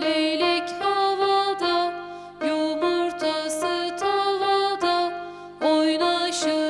leylek havada Yumurtası tavada Oynaşır